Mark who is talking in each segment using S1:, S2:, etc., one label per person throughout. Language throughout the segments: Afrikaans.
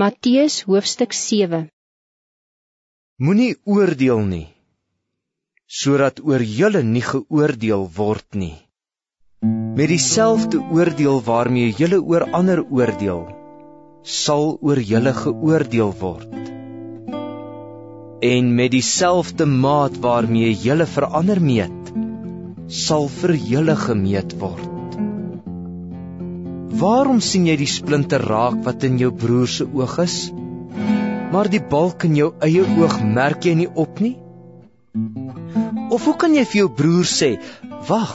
S1: Matteus hoofstuk 7
S2: Moenie oordeel nie, sodat oor julle nie geoordeel word nie. Met dieselfde oordeel waarmee julle oor ander oordeel, sal oor julle geoordeel word. En met dieselfde maat waarmee julle vir ander meet, sal vir julle gemeet word. Waarom sien jy die splinter raak wat in jou broer se oog is? Maar die balk in jou eie oog merk jy nie op nie? Of hoe kan jy vir jou broer sê: "Wag,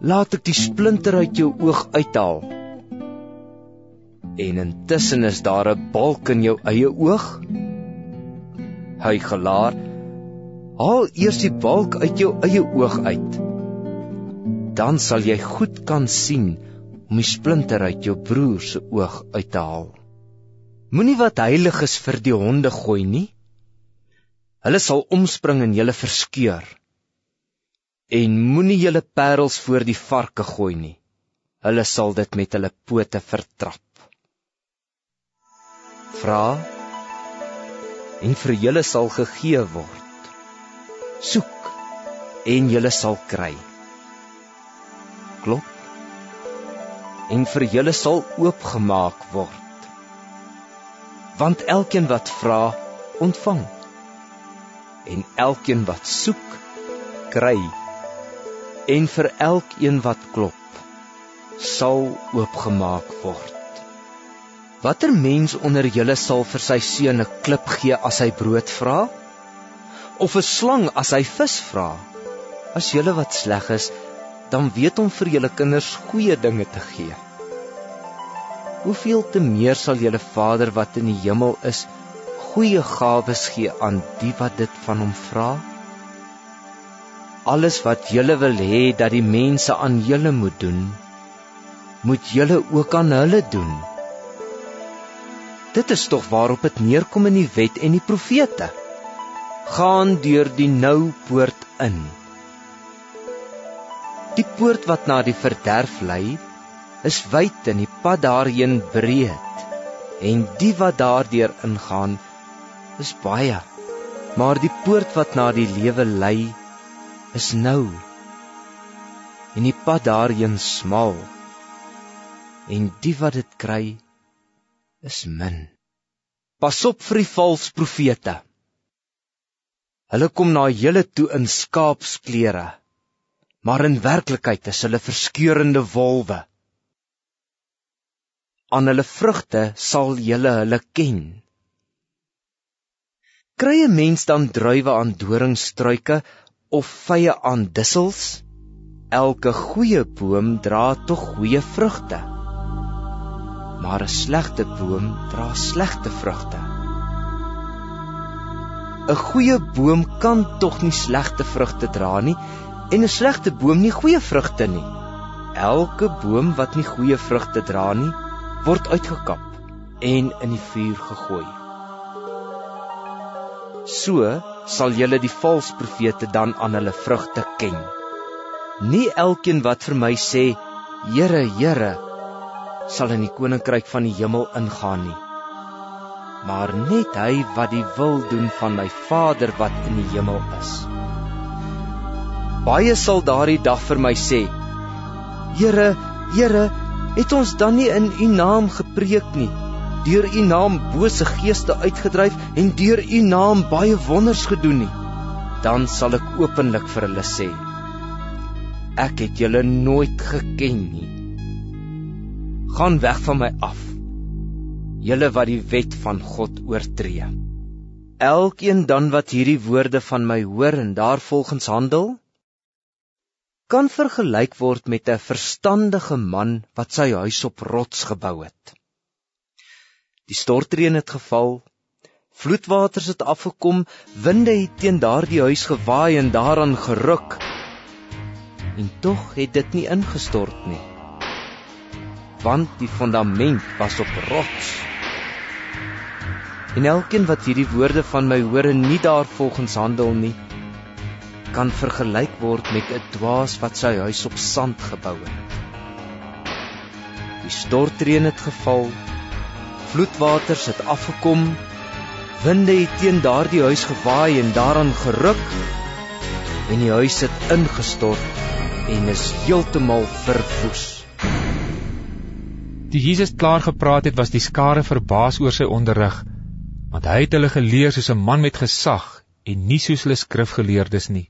S2: laat ek die splinter uit jou oog uithaal." En intussen is daar 'n balk in jou eie oog? Hy gelaar, haal eers die balk uit jou eie oog uit. Dan sal jy goed kan sien om die splinter uit jou broer se oog uit te haal. Moenie wat heilig is vir die honde gooi nie. Hulle sal omspring en julle verskeur. En moenie julle parels voor die varke gooi nie. Hulle sal dit met hulle pote vertrap. Vra en vir julle sal gegee word. Soek en julle sal kry. Klop en vir julle sal oopgemaak word. Want elkeen wat vra, ontvang. En elkeen wat soek, kry. En vir elkeen wat klop, sal oopgemaak word. Watter mens onder julle sal vir sy seun 'n klip gee as hy brood vra? Of 'n slang as hy vis vra? As julle wat sleg is, dan weet hom vir julle kinders goeie dinge te gee. Hoeveel te meer sal julle Vader wat in die hemel is, goeie gawes gee aan die wat dit van hom vra? Alles wat julle wil hê dat die mense aan julle moet doen, moet julle ook aan hulle doen. Dit is tog waarop dit neerkom in die wet en die profete. Gaan deur die nou poort in. Die poort wat na die verderf lei, is wyd en die pad daarheen breed. En die wat daardeur ingaan, is baie. Maar die poort wat na die lewe lei, is nou. En die pad daarheen smal. En die wat dit kry, is min. Pas op vir die valse profete. Hulle kom na julle toe in skaapsklere maar in werklikheid is hulle verskeurende wolwe. Aan hulle vrugte sal julle hulle ken. Kry 'n mens dan druiwe aan doringstruike of vye aan dussels? Elke goeie boom dra tog goeie vrugte. Maar 'n slegte boom dra slegte vrugte. 'n Goeie boom kan tog nie slegte vrugte dra nie en 'n slegte boom nie goeie vrugte nie. Elke boom wat nie goeie vrugte dra nie, word uitgekap en in die vuur gegooi. So sal julle die valse profete dan aan hulle vrugte ken. Nie elkeen wat vir my sê, Here, Here, sal in die koninkryk van die hemel ingaan nie. Maar net hy wat die wil doen van my Vader wat in die hemel is. Baie sal daardie dag vir my sê: Here, Here, het ons dan nie in U naam gepreek nie? Deur U naam bose geeste uitgedryf en deur U naam baie wonders gedoen nie? Dan sal ek openlik vir hulle sê: Ek het julle nooit geken nie. Gaan weg van my af. Julle wat die wet van God oortree. Elkeen dan wat hierdie woorde van my hoor en daarvolgens handel, kan vergelyk word met 'n verstandige man wat sy huis op rots gebou het. Die stortreën het geval, vloedwaters het afgekom, winde het teen daardie huis gewaai en daaraan geruk. En tog het dit nie ingestort nie. Want die fondament was op rots. En elkeen wat hierdie woorde van my hoor en nie daarvolgens handel nie, kan vergelyk word met 'n dwaas wat sy huis op sand gebou het. Die stortreën het geval, vloedwaters het afgekom, winde het teen daardie huis gewaai en daaraan geruk en die huis het ingestort en is heeltemal verwoes.
S3: Toe Jesus klaar gepraat het, was die skare verbaas oor sy onderrig, want hy het hulle geleer soos 'n man met gesag en nie soos hulle skrifgeleerdes nie.